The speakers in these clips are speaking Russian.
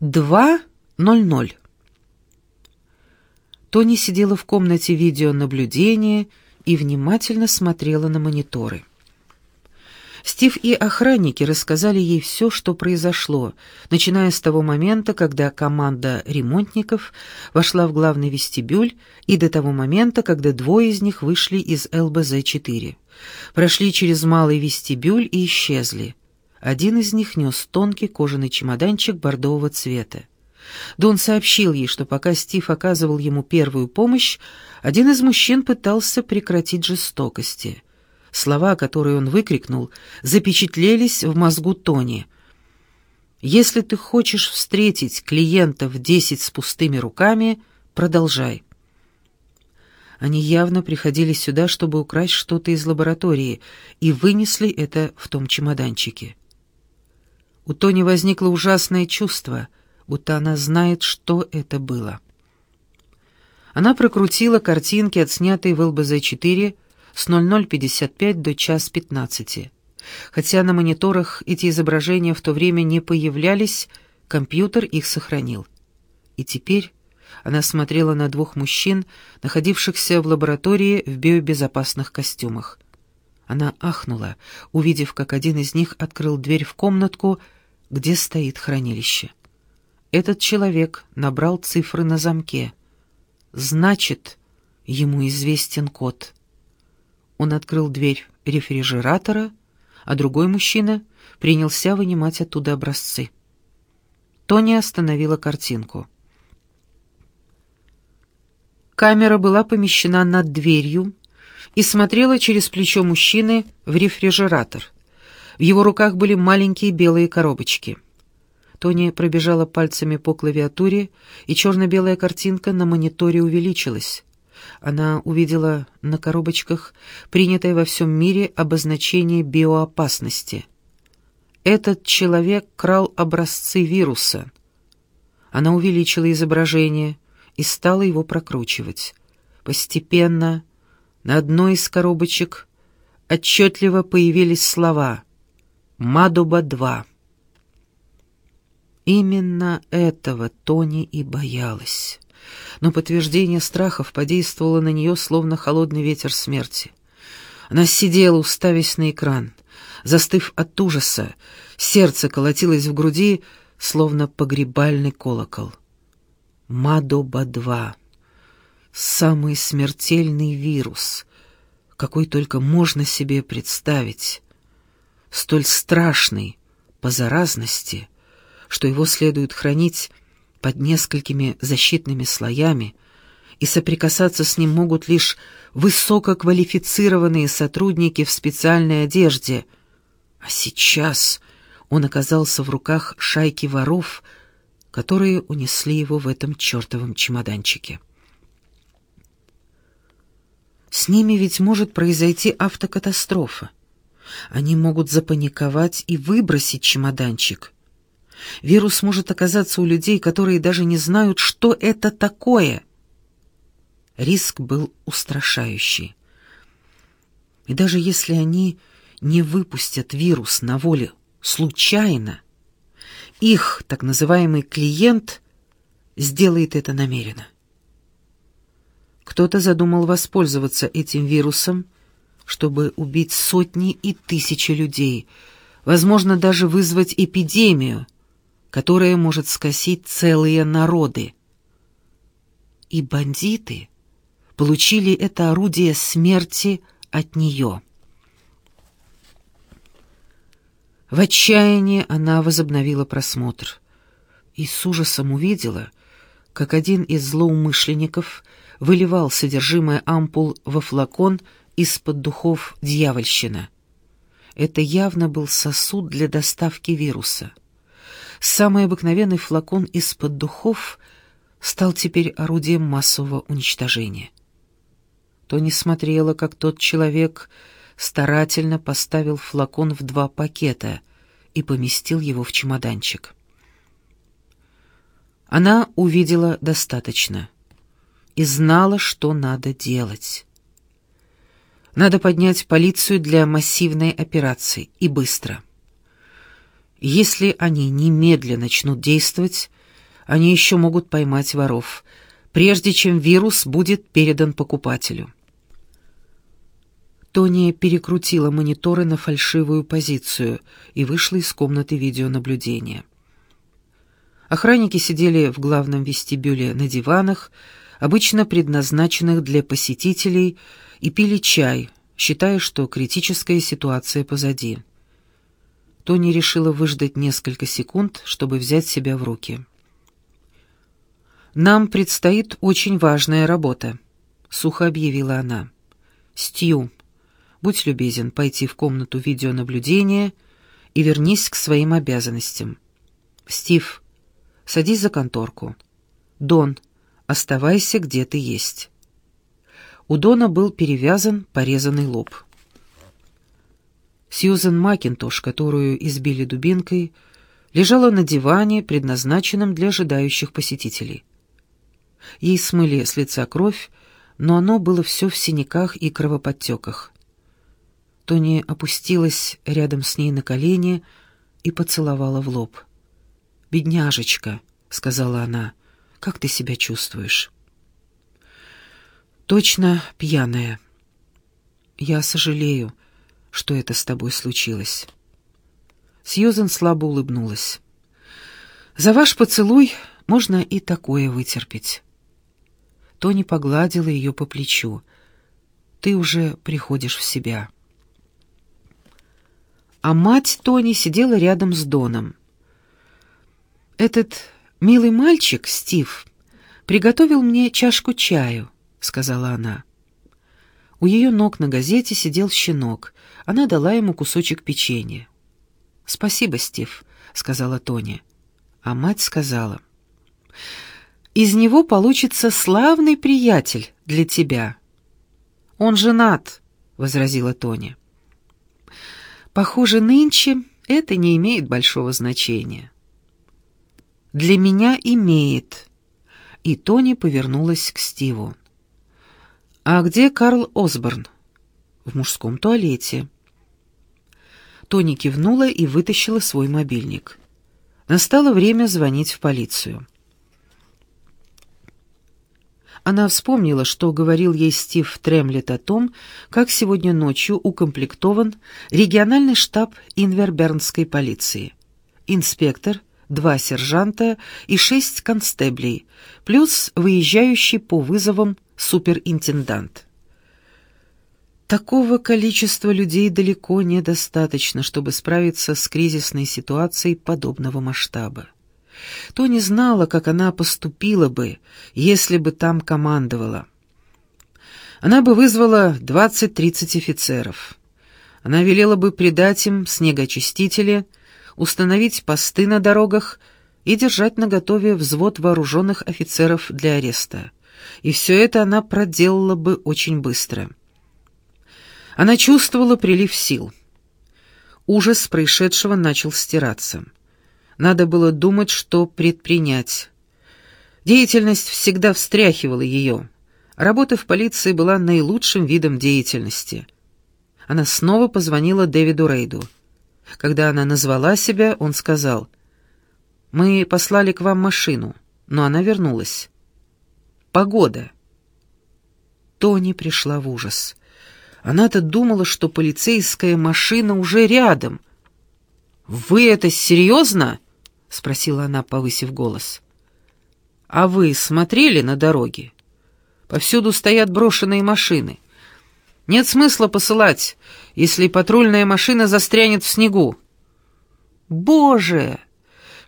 2.00. Тони сидела в комнате видеонаблюдения и внимательно смотрела на мониторы. Стив и охранники рассказали ей все, что произошло, начиная с того момента, когда команда ремонтников вошла в главный вестибюль, и до того момента, когда двое из них вышли из ЛБЗ-4. Прошли через малый вестибюль и исчезли. Один из них нес тонкий кожаный чемоданчик бордового цвета. Дон сообщил ей, что пока Стив оказывал ему первую помощь, один из мужчин пытался прекратить жестокости. Слова, которые он выкрикнул, запечатлелись в мозгу Тони. «Если ты хочешь встретить клиентов десять с пустыми руками, продолжай». Они явно приходили сюда, чтобы украсть что-то из лаборатории, и вынесли это в том чемоданчике. У Тони возникло ужасное чувство, будто она знает, что это было. Она прокрутила картинки, отснятые в ЛБЗ-4, с 00.55 до час 15. Хотя на мониторах эти изображения в то время не появлялись, компьютер их сохранил. И теперь она смотрела на двух мужчин, находившихся в лаборатории в биобезопасных костюмах. Она ахнула, увидев, как один из них открыл дверь в комнатку, где стоит хранилище. Этот человек набрал цифры на замке. Значит, ему известен код. Он открыл дверь рефрижератора, а другой мужчина принялся вынимать оттуда образцы. Тони остановила картинку. Камера была помещена над дверью и смотрела через плечо мужчины в рефрижератор — в его руках были маленькие белые коробочки. Тони пробежала пальцами по клавиатуре, и черно-белая картинка на мониторе увеличилась. Она увидела на коробочках принятое во всем мире обозначение биоопасности. Этот человек крал образцы вируса. Она увеличила изображение и стала его прокручивать. Постепенно на одной из коробочек отчетливо появились слова Мадуба-2. Именно этого Тони и боялась. Но подтверждение страхов подействовало на нее, словно холодный ветер смерти. Она сидела, уставясь на экран. Застыв от ужаса, сердце колотилось в груди, словно погребальный колокол. Мадоба-2. Самый смертельный вирус, какой только можно себе представить столь страшный по заразности, что его следует хранить под несколькими защитными слоями, и соприкасаться с ним могут лишь высококвалифицированные сотрудники в специальной одежде. А сейчас он оказался в руках шайки воров, которые унесли его в этом чертовом чемоданчике. С ними ведь может произойти автокатастрофа. Они могут запаниковать и выбросить чемоданчик. Вирус может оказаться у людей, которые даже не знают, что это такое. Риск был устрашающий. И даже если они не выпустят вирус на волю случайно, их так называемый клиент сделает это намеренно. Кто-то задумал воспользоваться этим вирусом чтобы убить сотни и тысячи людей, возможно, даже вызвать эпидемию, которая может скосить целые народы. И бандиты получили это орудие смерти от нее. В отчаянии она возобновила просмотр и с ужасом увидела, как один из злоумышленников выливал содержимое ампул во флакон из-под духов дьявольщина. Это явно был сосуд для доставки вируса. Самый обыкновенный флакон из-под духов стал теперь орудием массового уничтожения. Тони смотрела, как тот человек старательно поставил флакон в два пакета и поместил его в чемоданчик. Она увидела достаточно и знала, что надо делать. Надо поднять полицию для массивной операции, и быстро. Если они немедленно начнут действовать, они еще могут поймать воров, прежде чем вирус будет передан покупателю. Тони перекрутила мониторы на фальшивую позицию и вышла из комнаты видеонаблюдения. Охранники сидели в главном вестибюле на диванах, обычно предназначенных для посетителей, и пили чай, считая, что критическая ситуация позади. Тони решила выждать несколько секунд, чтобы взять себя в руки. «Нам предстоит очень важная работа», — сухо объявила она. «Стью, будь любезен пойти в комнату видеонаблюдения и вернись к своим обязанностям. Стив, садись за конторку. Дон, оставайся, где ты есть». У Дона был перевязан порезанный лоб. Сьюзен Макинтош, которую избили дубинкой, лежала на диване, предназначенном для ожидающих посетителей. Ей смыли с лица кровь, но оно было все в синяках и кровоподтеках. Тони опустилась рядом с ней на колени и поцеловала в лоб. «Бедняжечка», — сказала она, — «как ты себя чувствуешь?» Точно пьяная. Я сожалею, что это с тобой случилось. Сьюзен слабо улыбнулась. За ваш поцелуй можно и такое вытерпеть. Тони погладила ее по плечу. Ты уже приходишь в себя. А мать Тони сидела рядом с Доном. Этот милый мальчик, Стив, приготовил мне чашку чаю. — сказала она. У ее ног на газете сидел щенок. Она дала ему кусочек печенья. «Спасибо, Стив», — сказала Тони. А мать сказала. «Из него получится славный приятель для тебя». «Он женат», — возразила Тони. «Похоже, нынче это не имеет большого значения». «Для меня имеет». И Тони повернулась к Стиву. «А где Карл Осборн?» «В мужском туалете». Тони кивнула и вытащила свой мобильник. Настало время звонить в полицию. Она вспомнила, что говорил ей Стив Тремлет о том, как сегодня ночью укомплектован региональный штаб Инвербернской полиции. Инспектор, два сержанта и шесть констеблей, плюс выезжающий по вызовам суперинтендант. Такого количества людей далеко недостаточно, чтобы справиться с кризисной ситуацией подобного масштаба. Тони знала, как она поступила бы, если бы там командовала. Она бы вызвала 20-30 офицеров. Она велела бы придать им снегоочистители, установить посты на дорогах и держать наготове взвод вооруженных офицеров для ареста и все это она проделала бы очень быстро. Она чувствовала прилив сил. Ужас происшедшего начал стираться. Надо было думать, что предпринять. Деятельность всегда встряхивала ее. Работа в полиции была наилучшим видом деятельности. Она снова позвонила Дэвиду Рейду. Когда она назвала себя, он сказал, «Мы послали к вам машину, но она вернулась». Погода. Тони пришла в ужас. Она-то думала, что полицейская машина уже рядом. «Вы это серьезно?» — спросила она, повысив голос. «А вы смотрели на дороги? Повсюду стоят брошенные машины. Нет смысла посылать, если патрульная машина застрянет в снегу». «Боже!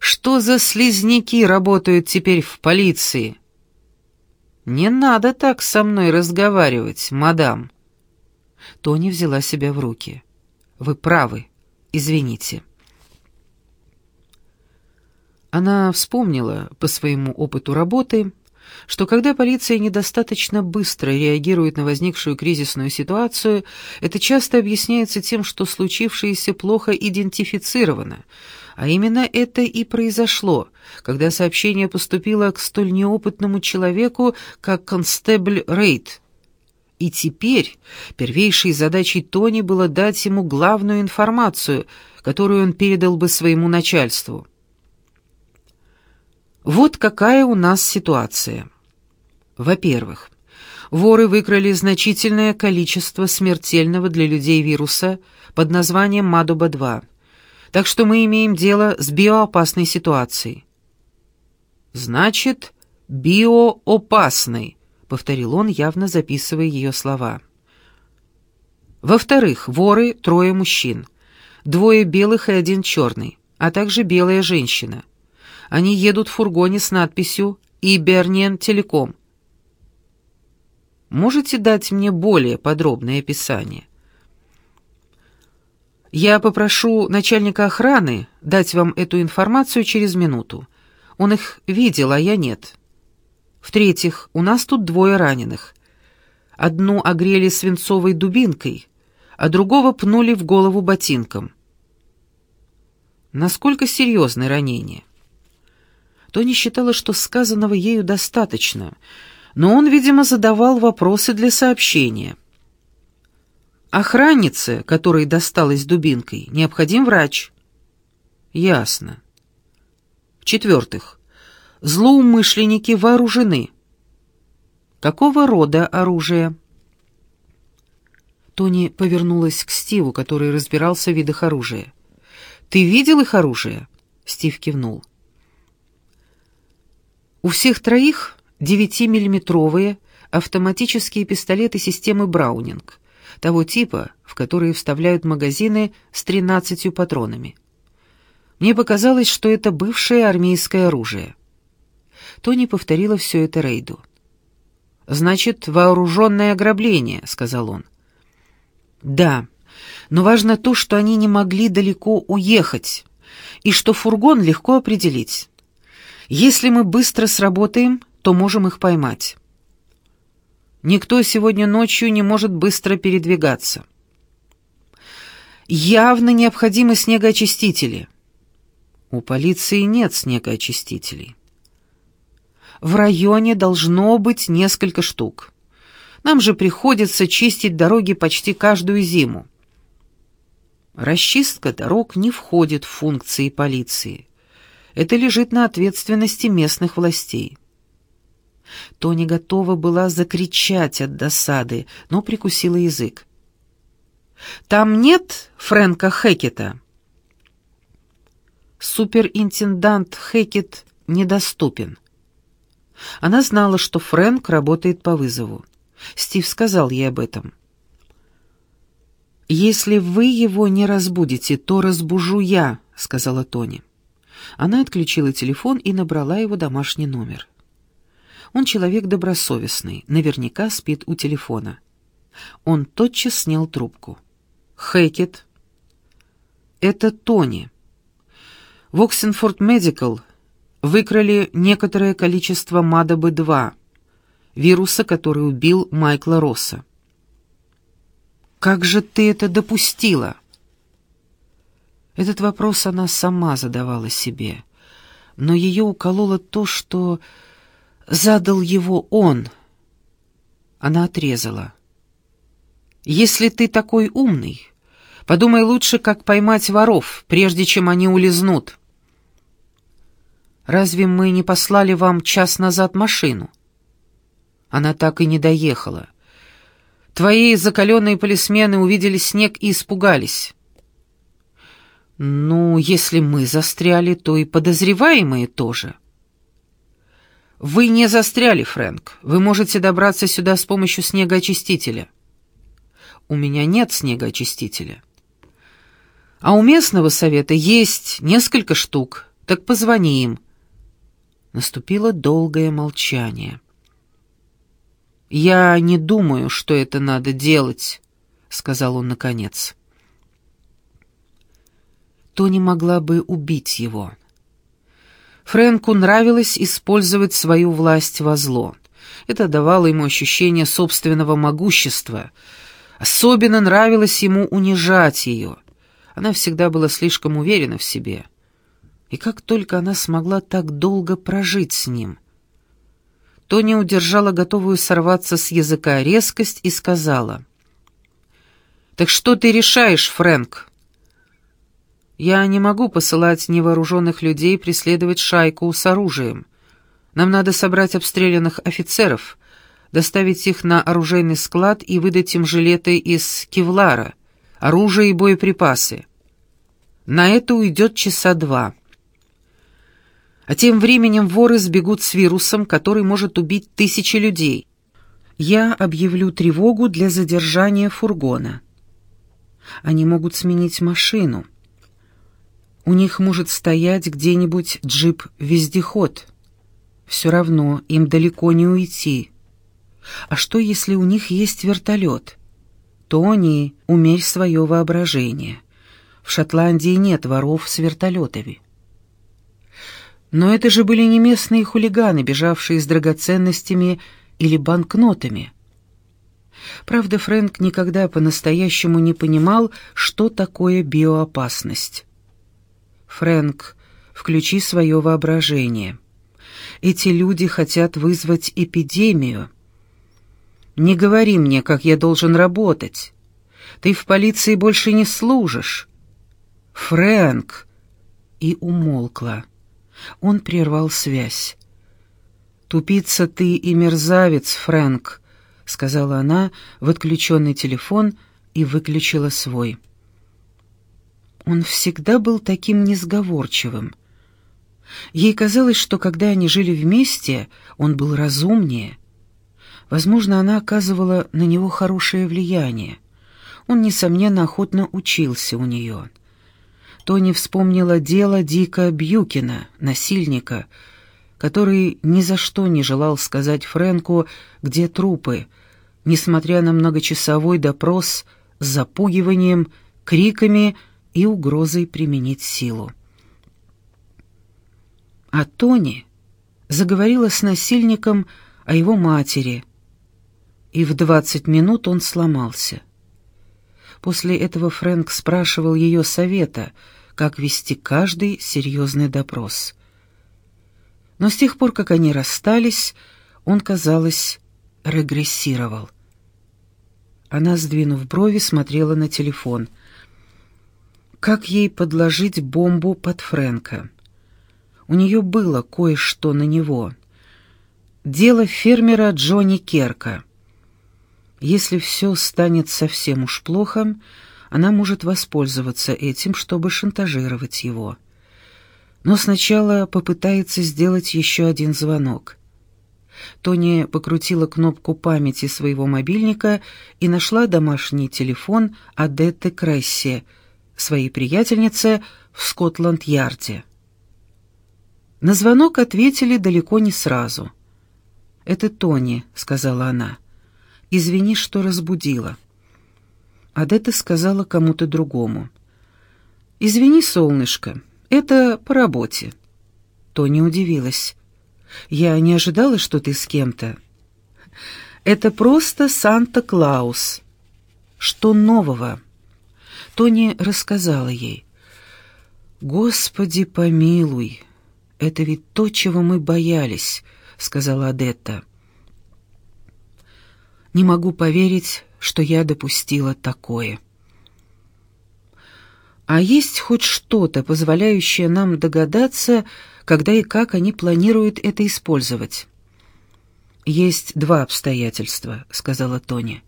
Что за слизняки работают теперь в полиции?» «Не надо так со мной разговаривать, мадам». Тони взяла себя в руки. «Вы правы. Извините». Она вспомнила по своему опыту работы, что когда полиция недостаточно быстро реагирует на возникшую кризисную ситуацию, это часто объясняется тем, что случившееся плохо идентифицировано, а именно это и произошло, когда сообщение поступило к столь неопытному человеку, как констебль Рейд. И теперь первейшей задачей Тони было дать ему главную информацию, которую он передал бы своему начальству. Вот какая у нас ситуация. Во-первых, воры выкрали значительное количество смертельного для людей вируса под названием Мадуба-2, так что мы имеем дело с биоопасной ситуацией. «Значит, биоопасной», — повторил он, явно записывая ее слова. Во-вторых, воры — трое мужчин, двое белых и один черный, а также белая женщина. Они едут в фургоне с надписью «Иберниен Телеком». Можете дать мне более подробное описание? Я попрошу начальника охраны дать вам эту информацию через минуту. Он их видел, а я нет. В-третьих, у нас тут двое раненых. Одну огрели свинцовой дубинкой, а другого пнули в голову ботинком. Насколько серьезное ранение? Тони считала, что сказанного ею достаточно, но он, видимо, задавал вопросы для сообщения. Охраннице, которой досталась дубинкой, необходим врач. Ясно. В-четвертых, злоумышленники вооружены. Какого рода оружие? Тони повернулась к Стиву, который разбирался в видах оружия. «Ты видел их оружие?» Стив кивнул. У всех троих 9-миллиметровые автоматические пистолеты системы Браунинг, того типа, в которые вставляют магазины с 13 патронами. Мне показалось, что это бывшее армейское оружие. Тони повторила все это Рейду. «Значит, вооруженное ограбление», — сказал он. «Да, но важно то, что они не могли далеко уехать, и что фургон легко определить. Если мы быстро сработаем, то можем их поймать. Никто сегодня ночью не может быстро передвигаться. Явно необходимы снегоочистители». У полиции нет снегоочистителей. В районе должно быть несколько штук. Нам же приходится чистить дороги почти каждую зиму. Расчистка дорог не входит в функции полиции. Это лежит на ответственности местных властей. Тони готова была закричать от досады, но прикусила язык. «Там нет Фрэнка Хекета?» суперинтендант Хекет недоступен. Она знала, что Фрэнк работает по вызову. Стив сказал ей об этом. «Если вы его не разбудите, то разбужу я», — сказала Тони. Она отключила телефон и набрала его домашний номер. Он человек добросовестный, наверняка спит у телефона. Он тотчас снял трубку. «Хэкет». «Это Тони». В Оксенфорд Медикал выкрали некоторое количество МАДАБ-2, вируса, который убил Майкла Росса. «Как же ты это допустила?» Этот вопрос она сама задавала себе, но ее укололо то, что задал его он. Она отрезала. «Если ты такой умный, подумай лучше, как поймать воров, прежде чем они улизнут». Разве мы не послали вам час назад машину?» Она так и не доехала. Твои закаленные полисмены увидели снег и испугались. Ну, если мы застряли, то и подозреваемые тоже. Вы не застряли, Фрэнк. Вы можете добраться сюда с помощью снегоочистителя. У меня нет снегоочистителя. А у местного совета есть несколько штук. Так позвони им. Наступило долгое молчание. «Я не думаю, что это надо делать», — сказал он наконец. Тони могла бы убить его. Фрэнку нравилось использовать свою власть во зло. Это давало ему ощущение собственного могущества. Особенно нравилось ему унижать ее. Она всегда была слишком уверена в себе. И как только она смогла так долго прожить с ним. Тони удержала готовую сорваться с языка резкость и сказала. «Так что ты решаешь, Фрэнк?» «Я не могу посылать невооруженных людей преследовать шайку с оружием. Нам надо собрать обстрелянных офицеров, доставить их на оружейный склад и выдать им жилеты из кевлара, оружие и боеприпасы. На это уйдет часа два». А тем временем воры сбегут с вирусом, который может убить тысячи людей. Я объявлю тревогу для задержания фургона. Они могут сменить машину. У них может стоять где-нибудь джип-вездеход. Все равно им далеко не уйти. А что, если у них есть вертолет? Тони, умерь свое воображение. В Шотландии нет воров с вертолетами. Но это же были не местные хулиганы, бежавшие с драгоценностями или банкнотами. Правда, Фрэнк никогда по-настоящему не понимал, что такое биоопасность. «Фрэнк, включи свое воображение. Эти люди хотят вызвать эпидемию. Не говори мне, как я должен работать. Ты в полиции больше не служишь. Фрэнк!» И умолкла. Он прервал связь. «Тупица ты и мерзавец, Фрэнк», — сказала она в отключенный телефон и выключила свой. Он всегда был таким несговорчивым. Ей казалось, что когда они жили вместе, он был разумнее. Возможно, она оказывала на него хорошее влияние. Он, несомненно, охотно учился у нее. Тони вспомнила дело Дика Бьюкина, насильника, который ни за что не желал сказать Фрэнку, где трупы, несмотря на многочасовой допрос с запугиванием, криками и угрозой применить силу. А Тони заговорила с насильником о его матери, и в двадцать минут он сломался. После этого Фрэнк спрашивал ее совета — как вести каждый серьезный допрос. Но с тех пор, как они расстались, он, казалось, регрессировал. Она, сдвинув брови, смотрела на телефон. Как ей подложить бомбу под Фрэнка? У нее было кое-что на него. Дело фермера Джонни Керка. Если все станет совсем уж плохо, она может воспользоваться этим, чтобы шантажировать его. Но сначала попытается сделать еще один звонок. Тони покрутила кнопку памяти своего мобильника и нашла домашний телефон Адетты Кресси, своей приятельницы в Скотланд-Ярде. На звонок ответили далеко не сразу. «Это Тони», — сказала она. «Извини, что разбудила». Адетта сказала кому-то другому. «Извини, солнышко, это по работе». Тони удивилась. «Я не ожидала, что ты с кем-то». «Это просто Санта-Клаус». «Что нового?» Тони рассказала ей. «Господи, помилуй, это ведь то, чего мы боялись», — сказала Адетта. «Не могу поверить, что я допустила такое. А есть хоть что-то, позволяющее нам догадаться, когда и как они планируют это использовать? «Есть два обстоятельства», — сказала Тони.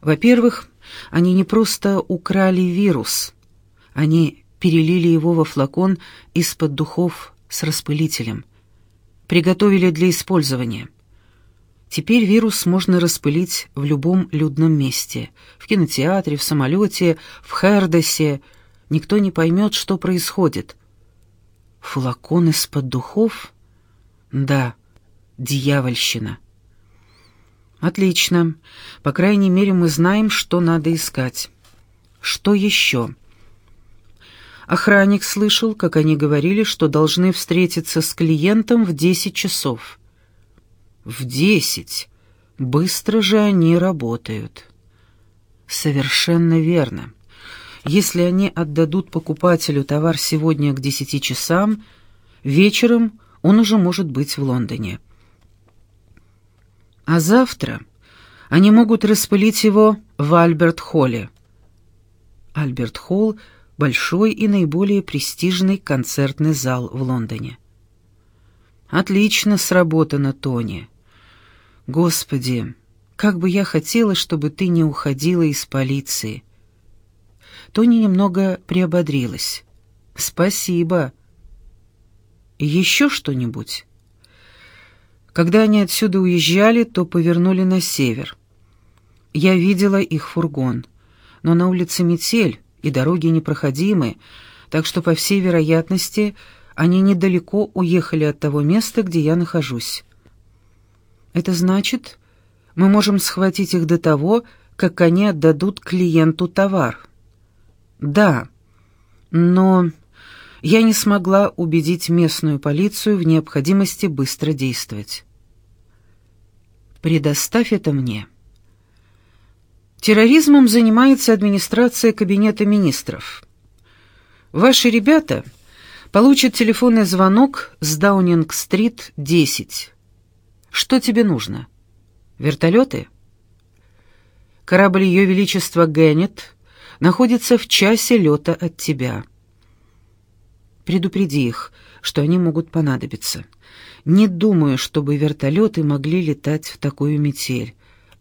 «Во-первых, они не просто украли вирус, они перелили его во флакон из-под духов с распылителем, приготовили для использования. Теперь вирус можно распылить в любом людном месте. В кинотеатре, в самолете, в Хердесе. Никто не поймет, что происходит. Флакон из-под духов? Да, дьявольщина. Отлично. По крайней мере, мы знаем, что надо искать. Что еще? Охранник слышал, как они говорили, что должны встретиться с клиентом в десять часов. В десять. Быстро же они работают. Совершенно верно. Если они отдадут покупателю товар сегодня к десяти часам, вечером он уже может быть в Лондоне. А завтра они могут распылить его в Альберт-холле. Альберт-холл — большой и наиболее престижный концертный зал в Лондоне. «Отлично сработано, Тони. Господи, как бы я хотела, чтобы ты не уходила из полиции». Тони немного приободрилась. «Спасибо. Еще что-нибудь?» Когда они отсюда уезжали, то повернули на север. Я видела их фургон, но на улице метель, и дороги непроходимы, так что, по всей вероятности, они недалеко уехали от того места, где я нахожусь. Это значит, мы можем схватить их до того, как они отдадут клиенту товар. Да, но я не смогла убедить местную полицию в необходимости быстро действовать. Предоставь это мне. Терроризмом занимается администрация Кабинета министров. Ваши ребята получат телефонный звонок с Даунинг-стрит, 10. Что тебе нужно? Вертолеты? Корабль Ее Величества Геннет находится в часе лета от тебя. Предупреди их, что они могут понадобиться. Не думаю, чтобы вертолеты могли летать в такую метель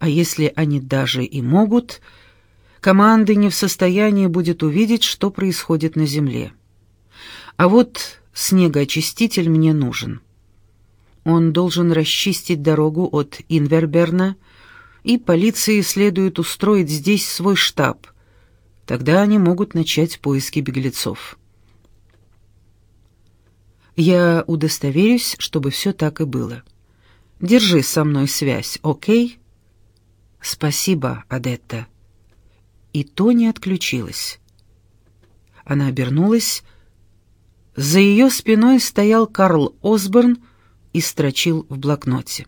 а если они даже и могут, команды не в состоянии будет увидеть, что происходит на земле. А вот снегоочиститель мне нужен. Он должен расчистить дорогу от Инверберна, и полиции следует устроить здесь свой штаб. Тогда они могут начать поиски беглецов. Я удостоверюсь, чтобы все так и было. Держи со мной связь, окей?» «Спасибо, Адетта». И Тони отключилась. Она обернулась. За ее спиной стоял Карл Осборн и строчил в блокноте.